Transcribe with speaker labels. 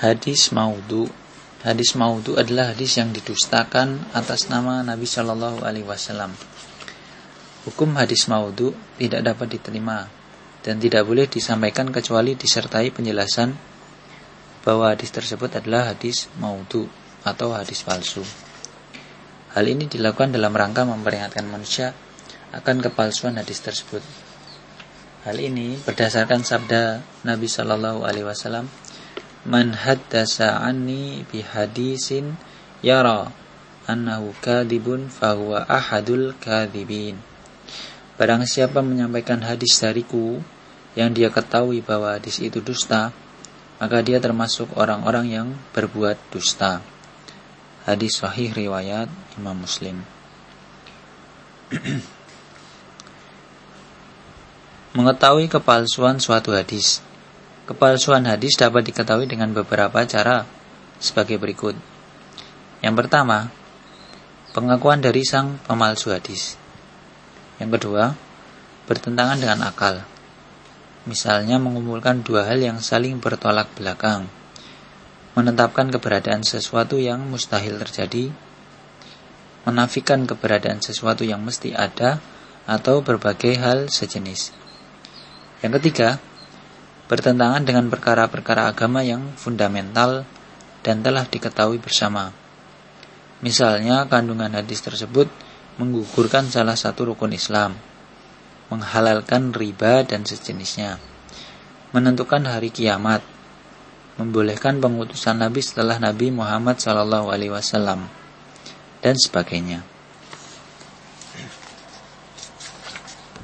Speaker 1: Hadis maudhu Hadis maudhu adalah hadis yang didustakan atas nama Nabi Shallallahu Alaihi Wasallam. Hukum hadis maudhu tidak dapat diterima dan tidak boleh disampaikan kecuali disertai penjelasan bahwa hadis tersebut adalah hadis maudhu atau hadis palsu. Hal ini dilakukan dalam rangka memperingatkan manusia akan kepalsuan hadis tersebut. Hal ini berdasarkan sabda Nabi Shallallahu Alaihi Wasallam, "Man haddasa anni bihadisin yara annahu kadibun fahuwa ahadul kadibin." Barang siapa menyampaikan hadis dariku yang dia ketahui bahwa hadis itu dusta, maka dia termasuk orang-orang yang berbuat dusta. Hadis sahih riwayat Imam Muslim. Mengetahui kepalsuan suatu hadis. Kepalsuan hadis dapat diketahui dengan beberapa cara sebagai berikut. Yang pertama, pengakuan dari sang pemalsu hadis. Yang kedua, bertentangan dengan akal. Misalnya mengumpulkan dua hal yang saling bertolak belakang. Menetapkan keberadaan sesuatu yang mustahil terjadi. Menafikan keberadaan sesuatu yang mesti ada atau berbagai hal sejenis. Yang ketiga, bertentangan dengan perkara-perkara agama yang fundamental dan telah diketahui bersama. Misalnya, kandungan hadis tersebut menggugurkan salah satu rukun Islam, menghalalkan riba dan sejenisnya, menentukan hari kiamat, membolehkan pengutusan Nabi setelah Nabi Muhammad SAW, dan sebagainya.